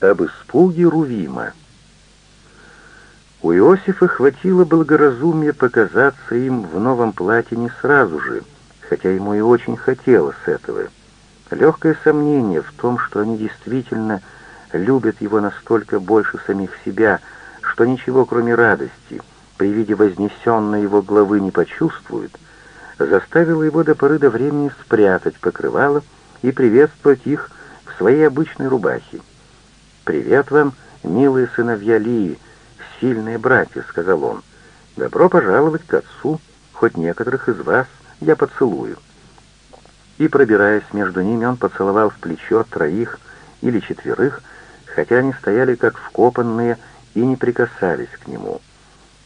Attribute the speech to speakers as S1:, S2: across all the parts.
S1: об испуге Рувима. У Иосифа хватило благоразумия показаться им в новом платье не сразу же, хотя ему и очень хотелось этого. Легкое сомнение в том, что они действительно любят его настолько больше самих себя, что ничего, кроме радости, при виде вознесенной его главы не почувствуют, заставило его до поры до времени спрятать покрывало и приветствовать их в своей обычной рубахе. «Привет вам, милые сыновья Лии, сильные братья», — сказал он. «Добро пожаловать к отцу, хоть некоторых из вас я поцелую». И, пробираясь между ними, он поцеловал в плечо троих или четверых, хотя они стояли как вкопанные и не прикасались к нему.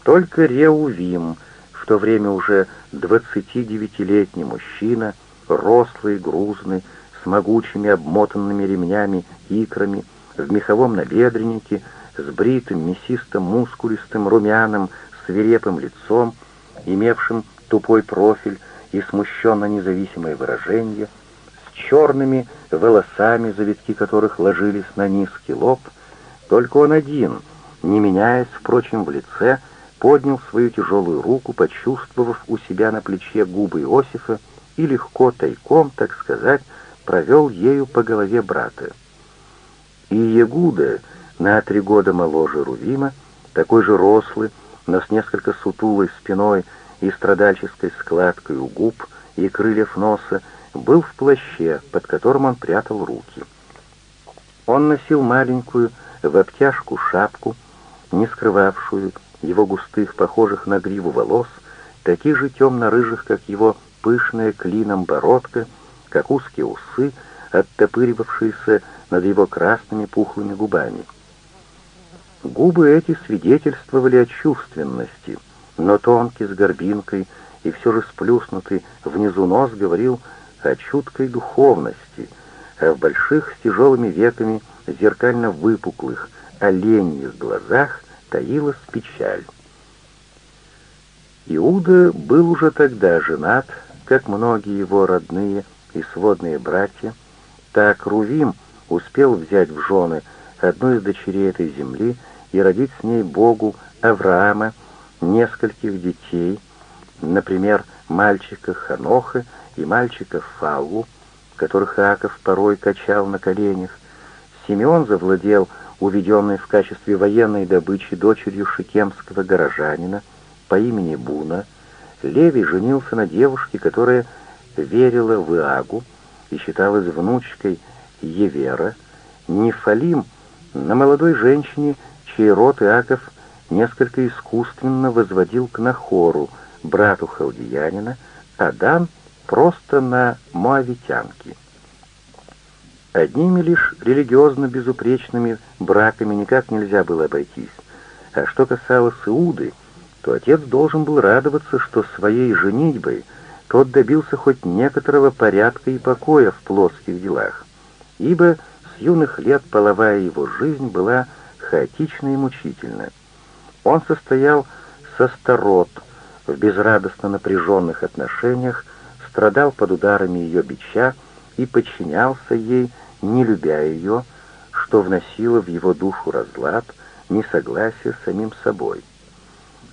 S1: Только Реувим, в то время уже 29-летний мужчина, рослый, грузный, с могучими обмотанными ремнями, икрами, в меховом набедреннике, с бритым, мясистым, мускулистым, румяным, свирепым лицом, имевшим тупой профиль и смущенно независимое выражение, с черными волосами, завитки которых ложились на низкий лоб, только он один, не меняясь, впрочем, в лице, поднял свою тяжелую руку, почувствовав у себя на плече губы Иосифа и легко, тайком, так сказать, провел ею по голове брата. И Ягуда, на три года моложе Рувима, такой же рослый, но с несколько сутулой спиной и страдальческой складкой у губ и крыльев носа, был в плаще, под которым он прятал руки. Он носил маленькую в обтяжку шапку, не скрывавшую его густых, похожих на гриву волос, таких же темно-рыжих, как его пышная клином бородка, как узкие усы, оттопыривавшиеся над его красными пухлыми губами. Губы эти свидетельствовали о чувственности, но тонкий, с горбинкой и все же сплюснутый внизу нос говорил о чуткой духовности, а в больших с тяжелыми веками зеркально выпуклых, оленьих глазах таилась печаль. Иуда был уже тогда женат, как многие его родные и сводные братья, так Рувим успел взять в жены одну из дочерей этой земли и родить с ней Богу Авраама нескольких детей, например, мальчика Ханоха и мальчика Фаллу, которых Иаков порой качал на коленях. Симеон завладел уведенной в качестве военной добычи дочерью шикемского горожанина по имени Буна, Левий женился на девушке, которая верила в Иагу и считалась внучкой Евера, Нефалим на молодой женщине, чей род Иаков несколько искусственно возводил к Нахору, брату халдиянина, а Дан просто на моавитянке. Одними лишь религиозно безупречными браками никак нельзя было обойтись, а что касалось Иуды, то отец должен был радоваться, что своей женитьбой тот добился хоть некоторого порядка и покоя в плотских делах ибо с юных лет половая его жизнь была хаотична и мучительна. Он состоял со старот в безрадостно напряженных отношениях, страдал под ударами ее бича и подчинялся ей, не любя ее, что вносило в его душу разлад, несогласие с самим собой.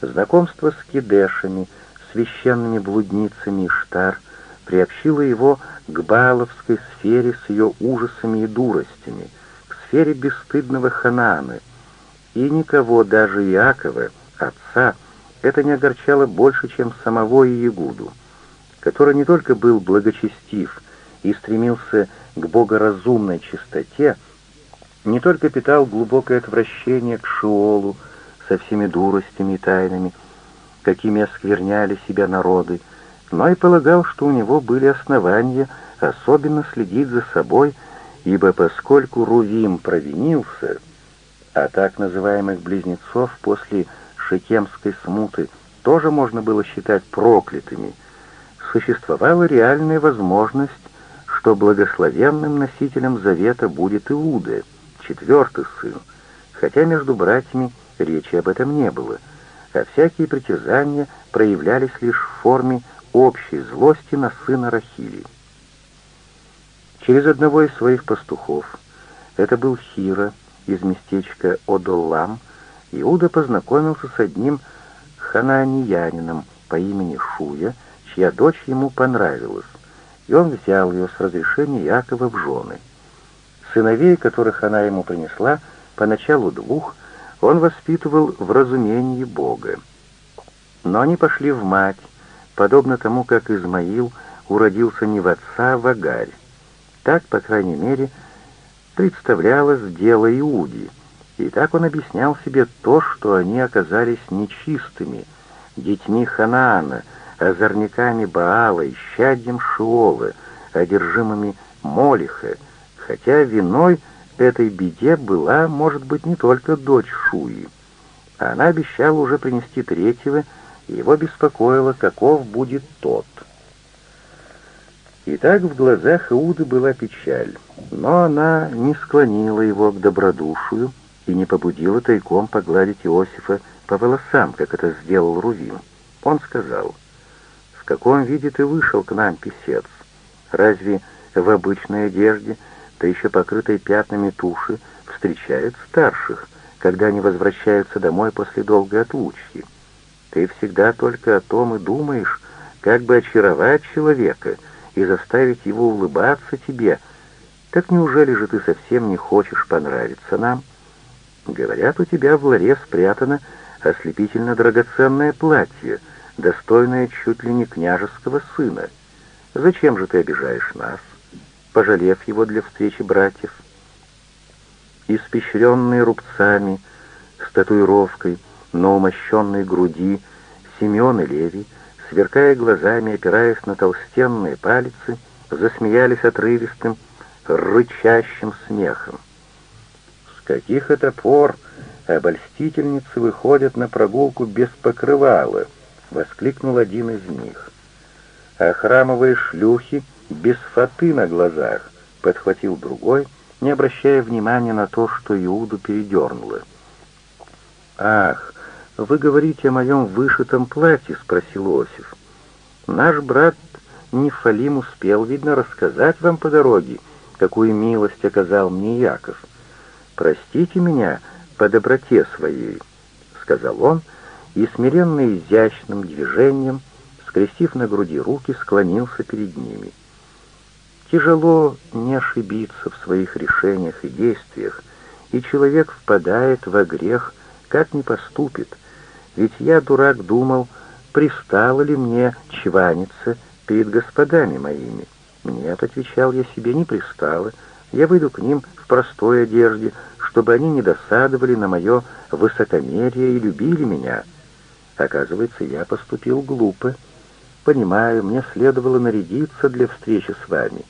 S1: Знакомство с кидешами, священными блудницами Иштар приобщило его к Бааловской сфере с ее ужасами и дуростями, к сфере бесстыдного Ханааны. И никого, даже Иакова, отца, это не огорчало больше, чем самого Иегуду, который не только был благочестив и стремился к богоразумной чистоте, не только питал глубокое отвращение к Шиолу со всеми дуростями и тайнами, какими оскверняли себя народы, но и полагал, что у него были основания особенно следить за собой, ибо поскольку Рувим провинился, а так называемых близнецов после шекемской смуты тоже можно было считать проклятыми, существовала реальная возможность, что благословенным носителем завета будет Иуда, четвертый сын, хотя между братьями речи об этом не было, а всякие притязания проявлялись лишь в форме общей злости на сына Рахили. Через одного из своих пастухов, это был Хира, из местечка Одоллам, Иуда познакомился с одним ханааниянином по имени Шуя, чья дочь ему понравилась, и он взял ее с разрешения Якова в жены. Сыновей, которых она ему принесла, поначалу двух, он воспитывал в разумении Бога. Но они пошли в мать, подобно тому, как Измаил уродился не в отца, а в Агарь. Так, по крайней мере, представлялось дело Иуди, и так он объяснял себе то, что они оказались нечистыми, детьми Ханаана, озорниками Баала, исчадьем Шиолы, одержимыми Молиха, хотя виной этой беде была, может быть, не только дочь Шуи. Она обещала уже принести третьего, его беспокоило, каков будет тот. И так в глазах Иуды была печаль, но она не склонила его к добродушию и не побудила тайком погладить Иосифа по волосам, как это сделал Рувим. Он сказал, «В каком виде ты вышел к нам, писец? Разве в обычной одежде, да еще покрытой пятнами туши, встречают старших, когда они возвращаются домой после долгой отлучки? Ты всегда только о том и думаешь, как бы очаровать человека — и заставить его улыбаться тебе. Так неужели же ты совсем не хочешь понравиться нам? Говорят, у тебя в ларе спрятано ослепительно драгоценное платье, достойное чуть ли не княжеского сына. Зачем же ты обижаешь нас, пожалев его для встречи братьев? Испещренные рубцами, с татуировкой, но умощенной груди, Семен и Левий сверкая глазами, опираясь на толстенные пальцы, засмеялись отрывистым, рычащим смехом. С каких это пор обольстительницы выходят на прогулку без покрывала? воскликнул один из них. А храмовые шлюхи без фаты на глазах, подхватил другой, не обращая внимания на то, что Иуду передернуло. «Ах, «Вы говорите о моем вышитом платье?» — спросил Осиф. «Наш брат Нефалим успел, видно, рассказать вам по дороге, какую милость оказал мне Яков. Простите меня по доброте своей», — сказал он, и смиренно изящным движением, скрестив на груди руки, склонился перед ними. Тяжело не ошибиться в своих решениях и действиях, и человек впадает во грех, как не поступит — ведь я, дурак, думал, пристало ли мне чваниться перед господами моими. Нет, отвечал я себе, не пристало. Я выйду к ним в простой одежде, чтобы они не досадовали на мое высокомерие и любили меня. Оказывается, я поступил глупо. Понимаю, мне следовало нарядиться для встречи с вами.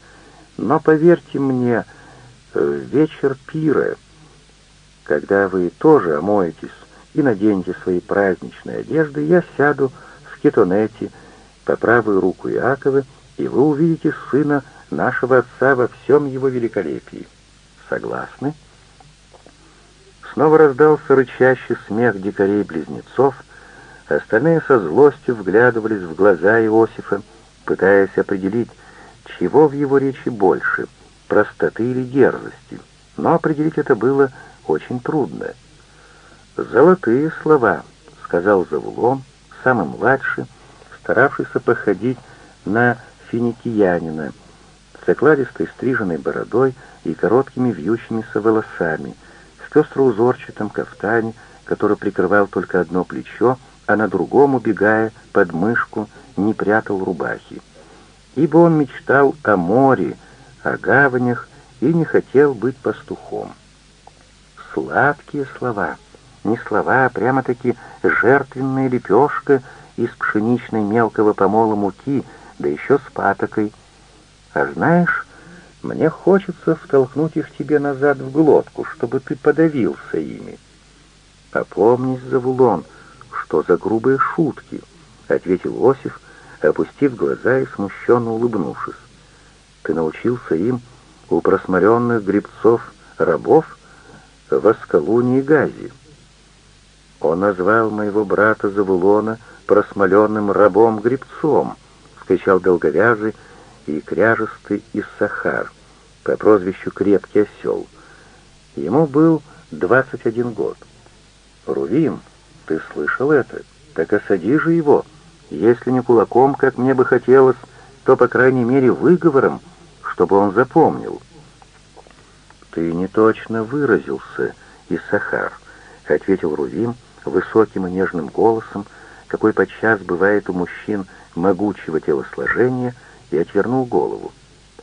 S1: Но поверьте мне, э, вечер пира, когда вы тоже омоетесь, и наденьте свои праздничные одежды, я сяду в кетонете по правую руку Иакова, и вы увидите сына нашего отца во всем его великолепии. Согласны?» Снова раздался рычащий смех дикарей-близнецов, остальные со злостью вглядывались в глаза Иосифа, пытаясь определить, чего в его речи больше — простоты или дерзости. Но определить это было очень трудно — «Золотые слова», — сказал Завулон, самый младший, старавшийся походить на финикиянина, с окладистой стриженной бородой и короткими вьющимися волосами, в пестроузорчатом кафтане, который прикрывал только одно плечо, а на другом, убегая под мышку, не прятал рубахи. Ибо он мечтал о море, о гаванях и не хотел быть пастухом. Сладкие слова — не слова, а прямо-таки жертвенная лепешка из пшеничной мелкого помола муки, да еще с патокой. А знаешь, мне хочется втолкнуть их тебе назад в глотку, чтобы ты подавился ими. «Опомнись, Завулон, что за грубые шутки?» — ответил Осиф, опустив глаза и смущенно улыбнувшись. «Ты научился им у просморенных грибцов-рабов в Аскалуне и Газе. «Он назвал моего брата Завулона просмоленным рабом-гребцом», — вскричал долговязый и кряжестый из по прозвищу Крепкий Осел. Ему был 21 год. «Рувим, ты слышал это? Так осади же его. Если не кулаком, как мне бы хотелось, то, по крайней мере, выговором, чтобы он запомнил». «Ты не точно выразился, Исахар», — ответил Рувим высоким и нежным голосом, какой подчас бывает у мужчин могучего телосложения, и отвернул голову.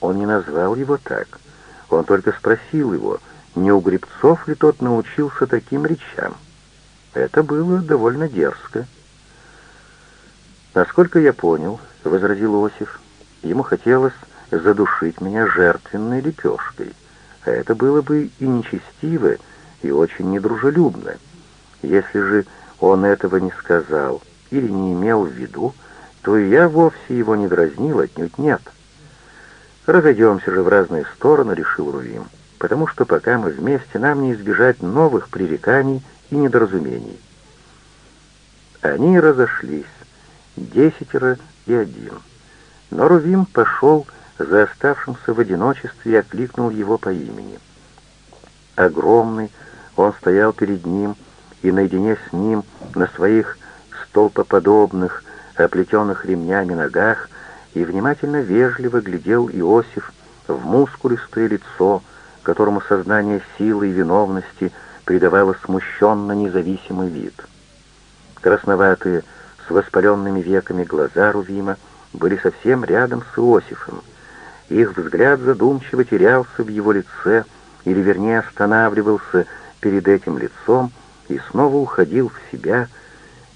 S1: Он не назвал его так. Он только спросил его, не у Грибцов ли тот научился таким речам. Это было довольно дерзко. «Насколько я понял», — возразил Осиф, — «ему хотелось задушить меня жертвенной лепешкой, а это было бы и нечестиво, и очень недружелюбно. Если же он этого не сказал или не имел в виду, то и я вовсе его не дразнил, отнюдь нет. «Разойдемся же в разные стороны», — решил Рувим, «потому что пока мы вместе, нам не избежать новых пререканий и недоразумений». Они разошлись, десятеро и один. Но Рувим пошел за оставшимся в одиночестве и окликнул его по имени. Огромный, он стоял перед ним, и наедине с ним на своих столпоподобных, оплетенных ремнями ногах, и внимательно вежливо глядел Иосиф в мускулистое лицо, которому сознание силы и виновности придавало смущенно независимый вид. Красноватые, с воспаленными веками глаза Рувима были совсем рядом с Иосифом. Их взгляд задумчиво терялся в его лице, или вернее останавливался перед этим лицом и снова уходил в себя,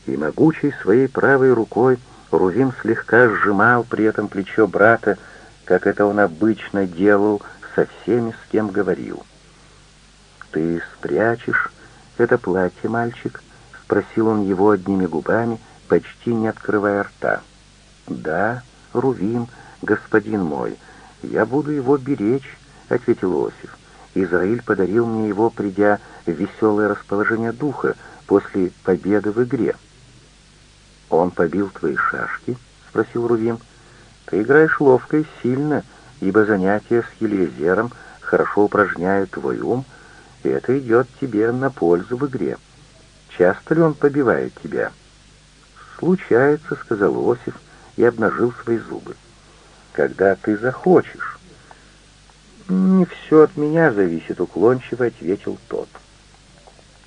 S1: и могучей своей правой рукой Рувим слегка сжимал при этом плечо брата, как это он обычно делал со всеми, с кем говорил. «Ты спрячешь это платье, мальчик?» — спросил он его одними губами, почти не открывая рта. «Да, Рувим, господин мой, я буду его беречь», — ответил Осиф. «Израиль подарил мне его, придя в веселое расположение духа после победы в игре». «Он побил твои шашки?» — спросил Рувим. «Ты играешь ловко и сильно, ибо занятия с Елизером хорошо упражняют твой ум, и это идет тебе на пользу в игре. Часто ли он побивает тебя?» «Случается», — сказал Осиф и обнажил свои зубы. «Когда ты захочешь». «Не все от меня зависит», — уклончиво ответил тот.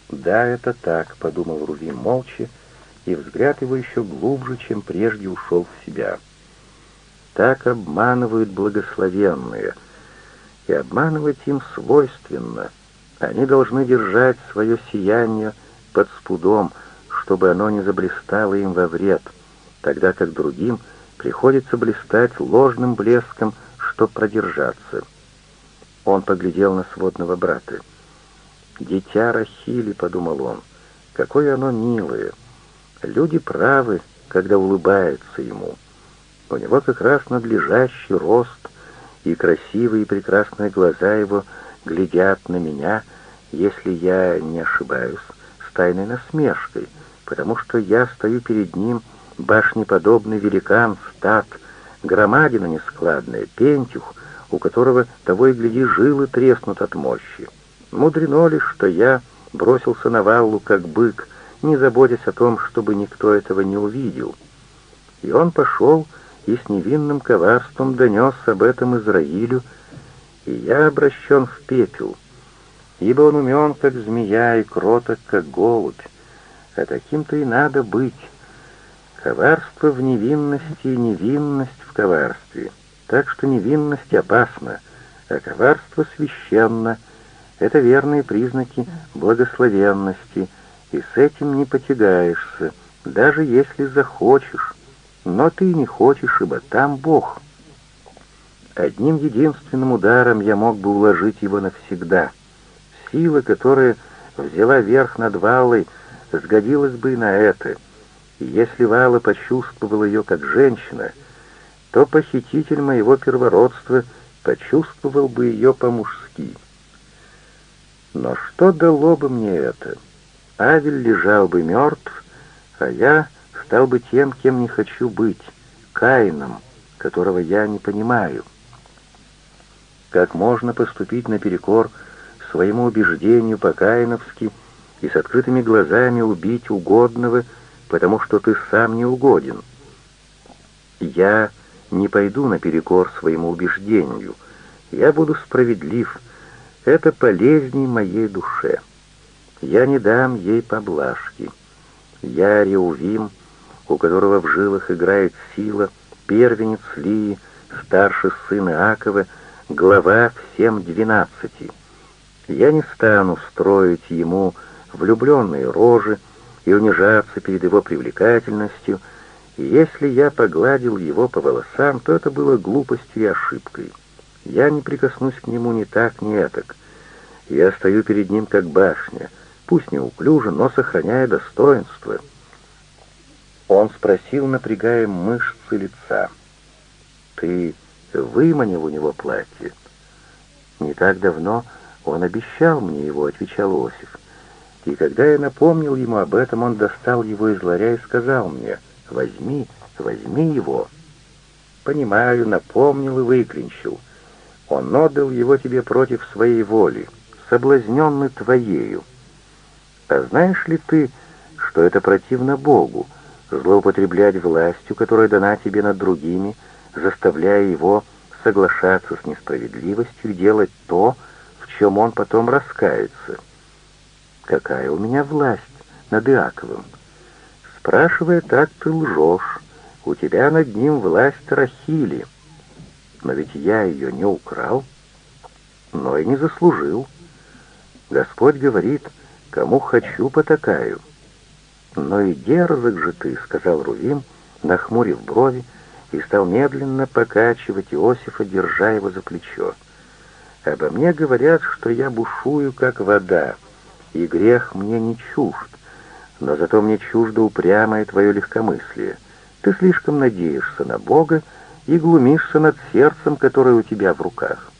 S1: «Да, это так», — подумал Рувим молча, — и взгляд его еще глубже, чем прежде ушел в себя. Так обманывают благословенные, и обманывать им свойственно. Они должны держать свое сияние под спудом, чтобы оно не заблистало им во вред, тогда как другим приходится блистать ложным блеском, чтоб продержаться. Он поглядел на сводного брата. «Дитя Рахили», — подумал он, — «какое оно милое!» Люди правы, когда улыбаются ему. У него как раз надлежащий рост, и красивые и прекрасные глаза его глядят на меня, если я не ошибаюсь, с тайной насмешкой, потому что я стою перед ним, башнеподобный великан, стат, громадина нескладная, пентюх, у которого того и гляди жилы треснут от мощи. Мудрено ли, что я бросился на валлу, как бык, не заботясь о том, чтобы никто этого не увидел. И он пошел и с невинным коварством донес об этом Израилю, и я обращен в пепел, ибо он умен, как змея, и кроток, как голубь, а таким-то и надо быть. Коварство в невинности невинность в коварстве, так что невинность опасна, а коварство священно — это верные признаки благословенности — и с этим не потягаешься, даже если захочешь. Но ты не хочешь, ибо там Бог. Одним единственным ударом я мог бы уложить его навсегда. Сила, которая взяла верх над Валой, сгодилась бы и на это. И если Вала почувствовала ее как женщина, то похититель моего первородства почувствовал бы ее по-мужски. Но что дало бы мне это? — Авель лежал бы мертв, а я стал бы тем, кем не хочу быть, Каином, которого я не понимаю. Как можно поступить наперекор своему убеждению по-каиновски и с открытыми глазами убить угодного, потому что ты сам не угоден. Я не пойду наперекор своему убеждению. Я буду справедлив. Это полезней моей душе. Я не дам ей поблажки. Я Реувим, у которого в жилах играет сила, первенец Лии, старший сын Иакова, глава всем двенадцати. Я не стану строить ему влюбленные рожи и унижаться перед его привлекательностью, если я погладил его по волосам, то это было глупостью и ошибкой. Я не прикоснусь к нему ни так, ни этак. Я стою перед ним как башня, пусть неуклюже, но сохраняя достоинство. Он спросил, напрягая мышцы лица. «Ты выманил у него платье?» «Не так давно он обещал мне его», — отвечал Осиф. И когда я напомнил ему об этом, он достал его из ларя и сказал мне, «Возьми, возьми его». «Понимаю, напомнил и выклинчил. Он отдал его тебе против своей воли, соблазненный твоею. А знаешь ли ты, что это противно Богу, злоупотреблять властью, которая дана тебе над другими, заставляя его соглашаться с несправедливостью и делать то, в чем он потом раскается?» Какая у меня власть над Иаковым? Спрашивая так, ты лжешь. У тебя над ним власть Рахили. Но ведь я ее не украл, но и не заслужил. Господь говорит, кому хочу, потакаю. Но и дерзок же ты, сказал Рувим, нахмурив брови, и стал медленно покачивать Иосифа, держа его за плечо. «Обо мне говорят, что я бушую, как вода, и грех мне не чужд, но зато мне чуждо упрямое твое легкомыслие. Ты слишком надеешься на Бога и глумишься над сердцем, которое у тебя в руках.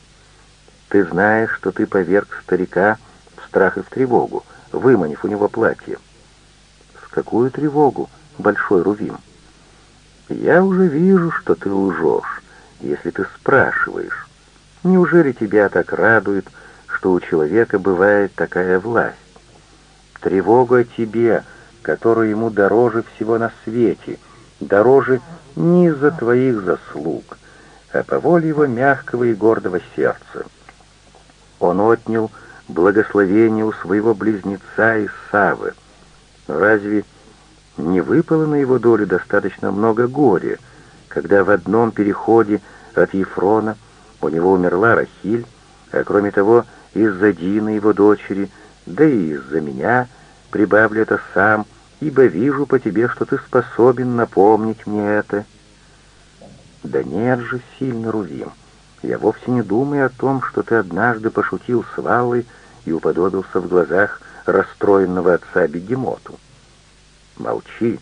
S1: Ты знаешь, что ты поверг старика в страх и в тревогу, выманив у него платье. В какую тревогу, большой Рувим? Я уже вижу, что ты лжешь, если ты спрашиваешь. Неужели тебя так радует, что у человека бывает такая власть? Тревогу о тебе, которая ему дороже всего на свете, дороже не из-за твоих заслуг, а по воле его мягкого и гордого сердца. Он отнял благословение у своего близнеца Исавы. Разве не выпало на его долю достаточно много горя, когда в одном переходе от Ефрона у него умерла Рахиль, а кроме того, из-за Дины, его дочери, да и из-за меня, прибавлю это сам, ибо вижу по тебе, что ты способен напомнить мне это. Да нет же, сильно Рувим, я вовсе не думаю о том, что ты однажды пошутил с Валой и уподобился в глазах расстроенного отца бегемоту. Молчи,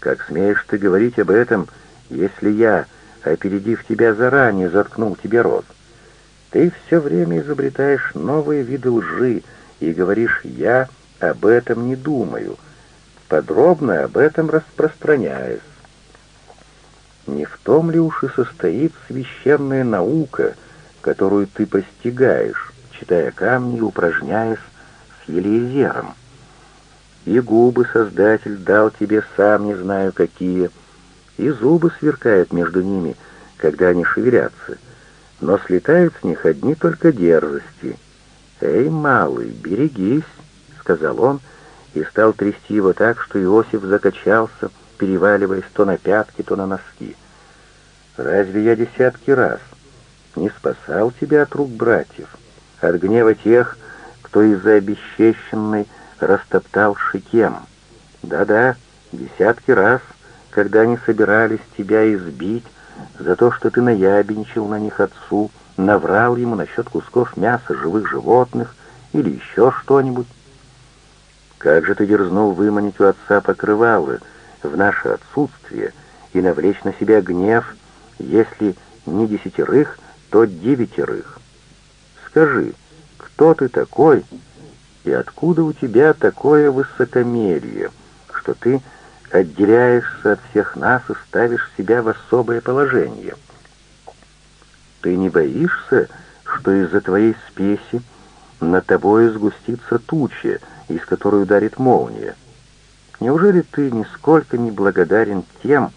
S1: как смеешь ты говорить об этом, если я, опередив тебя заранее, заткнул тебе рот? Ты все время изобретаешь новые виды лжи и говоришь «я» об этом не думаю, подробно об этом распространяясь. Не в том ли уж и состоит священная наука, которую ты постигаешь, читая камни и упражняясь с Елизером? И губы Создатель дал тебе сам не знаю какие, и зубы сверкают между ними, когда они шевелятся, но слетают с них одни только дерзости. Эй, малый, берегись, сказал он, и стал трясти его так, что Иосиф закачался, переваливаясь то на пятки, то на носки. «Разве я десятки раз не спасал тебя от рук братьев, от гнева тех, кто из-за обесчещенной растоптал Шикем? Да-да, десятки раз, когда они собирались тебя избить за то, что ты наябенчил на них отцу, наврал ему насчет кусков мяса живых животных или еще что-нибудь. Как же ты дерзнул выманить у отца покрывало в наше отсутствие и навлечь на себя гнев, если не десятерых, то девятерых? Скажи, кто ты такой и откуда у тебя такое высокомерие, что ты отделяешься от всех нас и ставишь себя в особое положение? Ты не боишься, что из-за твоей спеси над тобой сгустится туча, из которой ударит молния. Неужели ты нисколько не благодарен тем,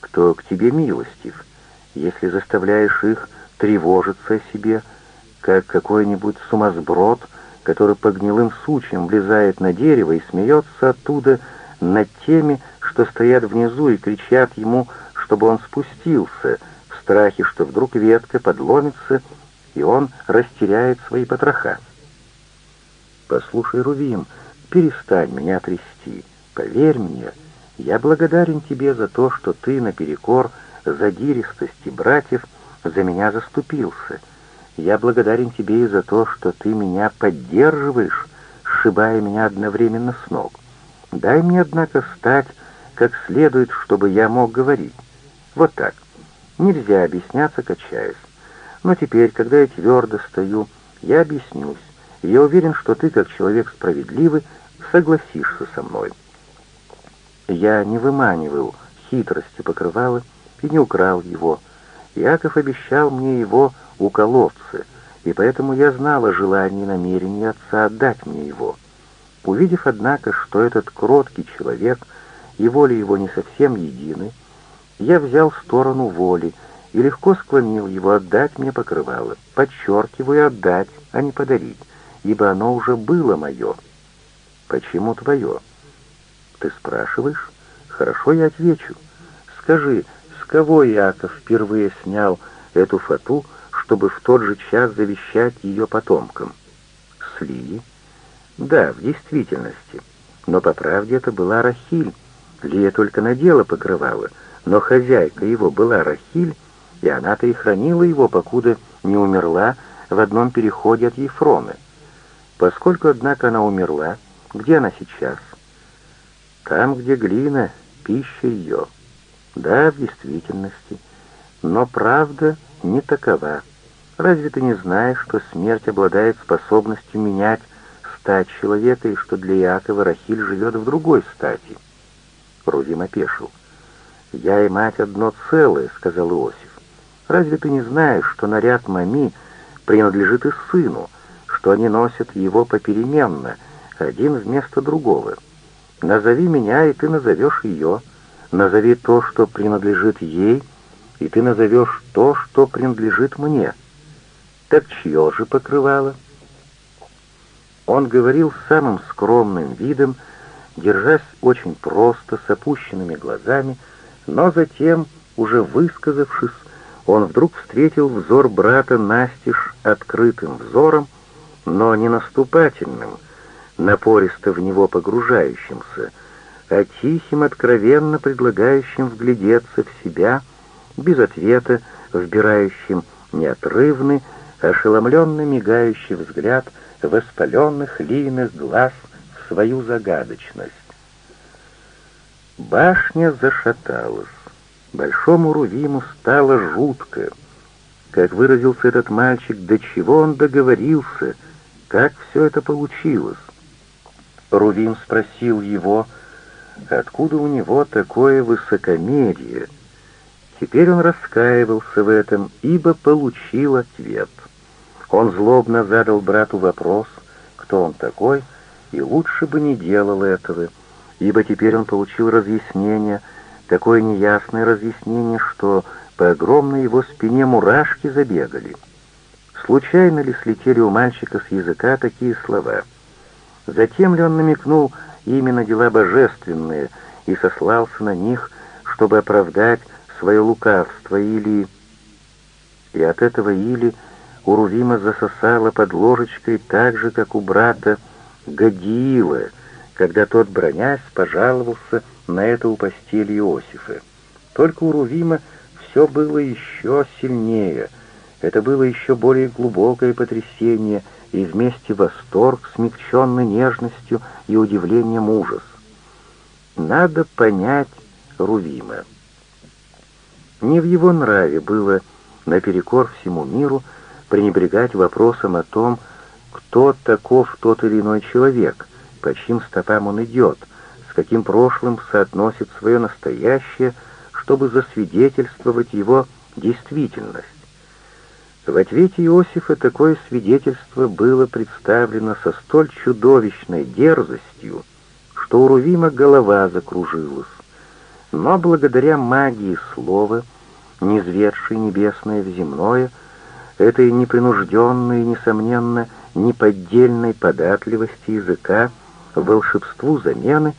S1: кто к тебе милостив, если заставляешь их тревожиться о себе, как какой-нибудь сумасброд, который по гнилым сучьям влезает на дерево и смеется оттуда над теми, что стоят внизу и кричат ему, чтобы он спустился, страхе, что вдруг ветка подломится, и он растеряет свои потроха. «Послушай, Рувим, перестань меня трясти. Поверь мне, я благодарен тебе за то, что ты наперекор задиристости братьев за меня заступился. Я благодарен тебе и за то, что ты меня поддерживаешь, сшибая меня одновременно с ног. Дай мне, однако, встать как следует, чтобы я мог говорить. Вот так. Нельзя объясняться, качаясь. Но теперь, когда я твердо стою, я объяснюсь. я уверен, что ты, как человек справедливый, согласишься со мной. Я не выманивал хитрости покрывала и не украл его. Яков обещал мне его у колодца, и поэтому я знал о желании и намерении отца отдать мне его. Увидев, однако, что этот кроткий человек и воля его не совсем едины, я взял сторону воли и легко склонил его отдать мне покрывало, подчеркиваю, отдать, а не подарить, ибо оно уже было мое. Почему твое? Ты спрашиваешь? Хорошо, я отвечу. Скажи, с кого Иаков впервые снял эту фату, чтобы в тот же час завещать ее потомкам? С Лии? Да, в действительности. Но по правде это была Рахиль. Лия только надела покрывало, но хозяйка его была Рахиль, и она-то и хранила его, покуда не умерла в одном переходе от Ефроны. Поскольку, однако, она умерла, где она сейчас? Там, где глина, пища ее. Да, в действительности. Но правда не такова. Разве ты не знаешь, что смерть обладает способностью менять стать человека, и что для Иакова Рахиль живет в другой стати? Рувим опешил. «Я и мать одно целое», — сказал Иосиф. «Разве ты не знаешь, что наряд Мами принадлежит и сыну, что они носят его попеременно, один вместо другого?» Назови меня, и ты назовешь ее. Назови то, что принадлежит ей, и ты назовешь то, что принадлежит мне. Так чье же покрывало? Он говорил самым скромным видом, держась очень просто, с опущенными глазами, но затем, уже высказавшись, он вдруг встретил взор брата настежь открытым взором, но не наступательным, напористо в него погружающимся, а тихим, откровенно предлагающим вглядеться в себя, без ответа, вбирающим неотрывный, ошеломленно мигающий взгляд воспаленных лийных глаз в свою загадочность. Башня зашаталась. Большому Рувиму стало жутко. Как выразился этот мальчик, до чего он договорился, как все это получилось. Рувим спросил его, откуда у него такое высокомерие. Теперь он раскаивался в этом, ибо получил ответ. Он злобно задал брату вопрос, кто он такой, и лучше бы не делал этого, ибо теперь он получил разъяснение, такое неясное разъяснение, что по огромной его спине мурашки забегали. Случайно ли слетели у мальчика с языка такие слова — Затем ли он намекнул именно дела божественные и сослался на них, чтобы оправдать свое лукавство, или... И от этого или у Рувима засосало под ложечкой так же, как у брата Гадиила, когда тот, бронясь, пожаловался на это у постели Иосифа. Только у Рувима все было еще сильнее, это было еще более глубокое потрясение — и вместе восторг, смягченный нежностью и удивлением ужас. Надо понять Рувима. Не в его нраве было наперекор всему миру пренебрегать вопросом о том, кто таков тот или иной человек, по чьим стопам он идет, с каким прошлым соотносит свое настоящее, чтобы засвидетельствовать его действительность. В ответе Иосифа такое свидетельство было представлено со столь чудовищной дерзостью, что у Рувима голова закружилась. Но благодаря магии слова, низведшей небесное в земное, этой непринужденной несомненно, неподдельной податливости языка, волшебству замены,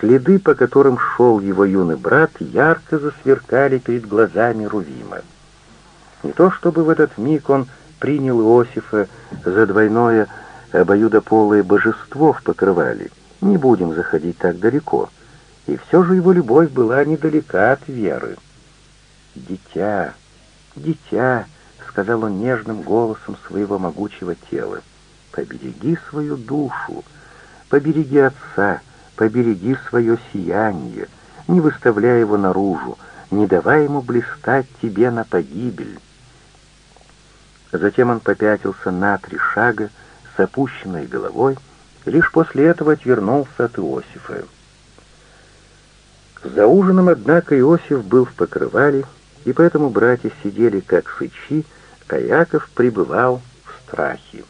S1: следы, по которым шел его юный брат, ярко засверкали перед глазами Рувима. Не то чтобы в этот миг он принял Иосифа за двойное обоюдополое божество в покрывале. Не будем заходить так далеко. И все же его любовь была недалека от веры. «Дитя, дитя!» — сказал он нежным голосом своего могучего тела. «Побереги свою душу, побереги отца, побереги свое сияние, не выставляй его наружу, не давай ему блистать тебе на погибель». Затем он попятился на три шага с опущенной головой, и лишь после этого отвернулся от Иосифа. За ужином, однако, Иосиф был в покрывале, и поэтому братья сидели как сычи, а Яков пребывал в страхе.